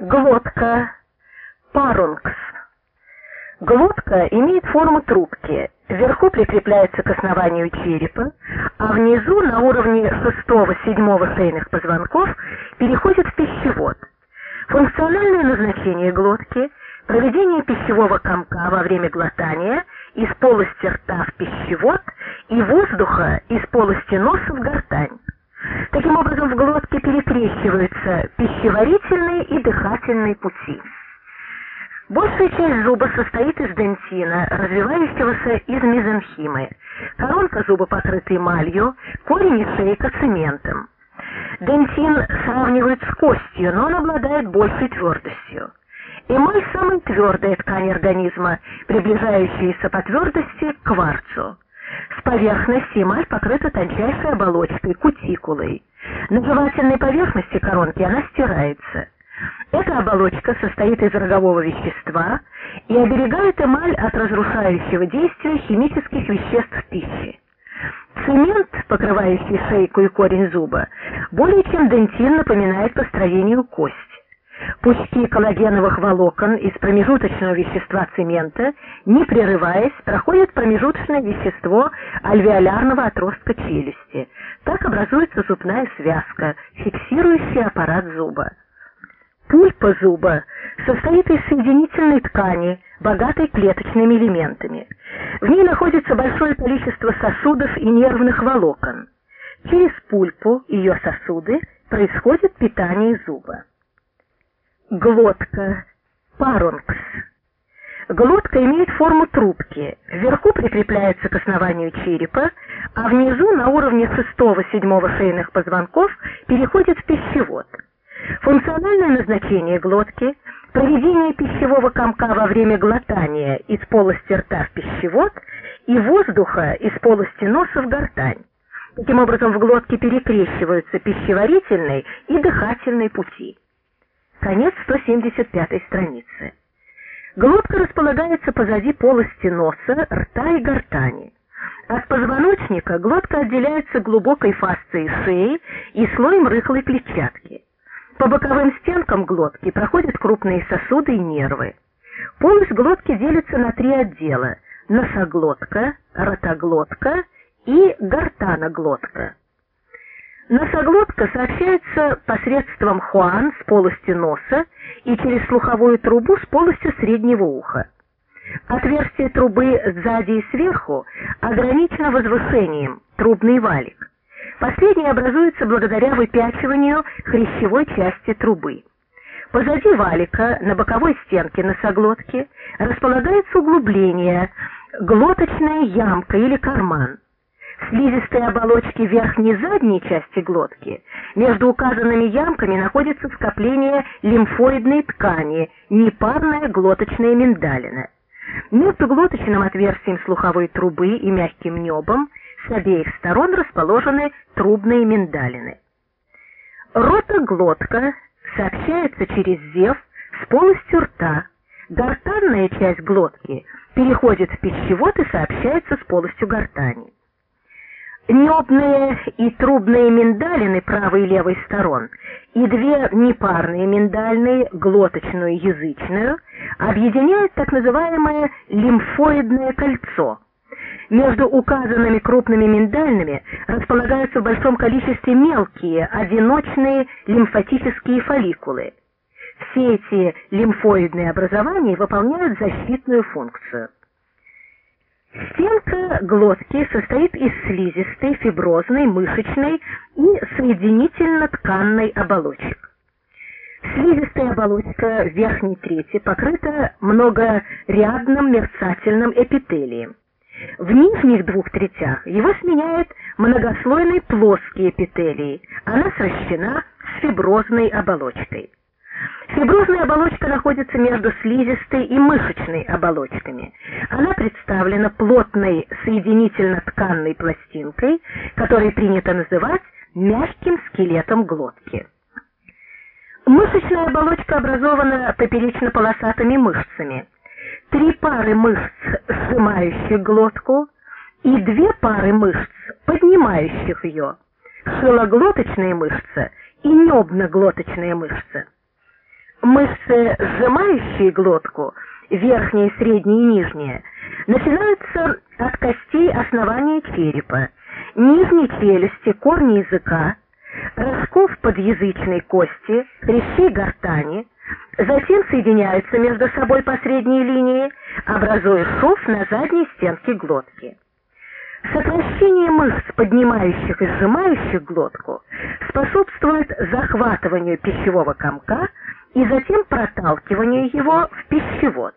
Глотка. Парункс. Глотка имеет форму трубки. Вверху прикрепляется к основанию черепа, а внизу на уровне шестого-седьмого шейных позвонков переходит в пищевод. Функциональное назначение глотки – проведение пищевого комка во время глотания из полости рта в пищевод и воздуха из полости носа в гортань. Таким образом, перекрещиваются пищеварительные и дыхательные пути. Большая часть зуба состоит из дентина, развивающегося из мезенхимы. Коронка зуба покрыта эмалью, корень и шейка цементом. Дентин сравнивают с костью, но он обладает большей твердостью. Эмаль – самая твердая ткань организма, приближающаяся по твердости к кварцу. С поверхности эмаль покрыта тончайшей оболочкой, кутикулой. На жевательной поверхности коронки она стирается. Эта оболочка состоит из рогового вещества и оберегает эмаль от разрушающего действия химических веществ в пище. Цемент, покрывающий шейку и корень зуба, более чем дентин напоминает по строению кость. Пучки коллагеновых волокон из промежуточного вещества цемента, не прерываясь, проходят промежуточное вещество альвеолярного отростка челюсти. Так образуется зубная связка, фиксирующая аппарат зуба. Пульпа зуба состоит из соединительной ткани, богатой клеточными элементами. В ней находится большое количество сосудов и нервных волокон. Через пульпу, ее сосуды, происходит питание зуба. Глотка. Парункс. Глотка имеет форму трубки. Вверху прикрепляется к основанию черепа, а внизу на уровне шестого-седьмого шейных позвонков переходит в пищевод. Функциональное назначение глотки – проведение пищевого комка во время глотания из полости рта в пищевод и воздуха из полости носа в гортань. Таким образом, в глотке перекрещиваются пищеварительные и дыхательные пути. Конец 175 страницы. Глотка располагается позади полости носа, рта и гортани. От позвоночника глотка отделяется глубокой фасцией шеи и слоем рыхлой клетчатки. По боковым стенкам глотки проходят крупные сосуды и нервы. Полость глотки делится на три отдела – носоглотка, ротоглотка и гортаноглотка. Носоглотка сообщается посредством хуан с полости носа и через слуховую трубу с полостью среднего уха. Отверстие трубы сзади и сверху ограничено возвышением, трубный валик. Последний образуется благодаря выпячиванию хрящевой части трубы. Позади валика, на боковой стенке носоглотки, располагается углубление, глоточная ямка или карман слизистой оболочки верхней задней части глотки между указанными ямками находится скопление лимфоидной ткани, непарная глоточная миндалина. Между глоточным отверстием слуховой трубы и мягким небом с обеих сторон расположены трубные миндалины. Ротоглотка сообщается через зев с полостью рта. Гортанная часть глотки переходит в пищевод и сообщается с полостью гортани. Небные и трубные миндалины правой и левой сторон и две непарные миндальные, глоточную и язычную, объединяют так называемое лимфоидное кольцо. Между указанными крупными миндальными располагаются в большом количестве мелкие, одиночные лимфатические фолликулы. Все эти лимфоидные образования выполняют защитную функцию. Стенка глотки состоит из слизистой, фиброзной, мышечной и соединительно-тканной оболочек. Слизистая оболочка верхней трети покрыта многорядным мерцательным эпителием. В нижних двух третях его сменяет многослойный плоский эпителий. Она сращена с фиброзной оболочкой. Фиброзная оболочка находится между слизистой и мышечной оболочками. Она представлена плотной соединительно-тканной пластинкой, которую принято называть мягким скелетом глотки. Мышечная оболочка образована поперечно-полосатыми мышцами. Три пары мышц, сжимающих глотку, и две пары мышц, поднимающих ее. Шилоглоточная мышца и небноглоточная мышца. Мышцы, сжимающие глотку, верхняя, средняя и нижняя, начинаются от костей основания черепа, нижней челюсти, корня языка, рожков подъязычной кости, хрящей гортани, затем соединяются между собой по средней линии, образуя шов на задней стенке глотки. Сокращение мышц, поднимающих и сжимающих глотку, способствует захватыванию пищевого комка и затем проталкиванию его в пищевод.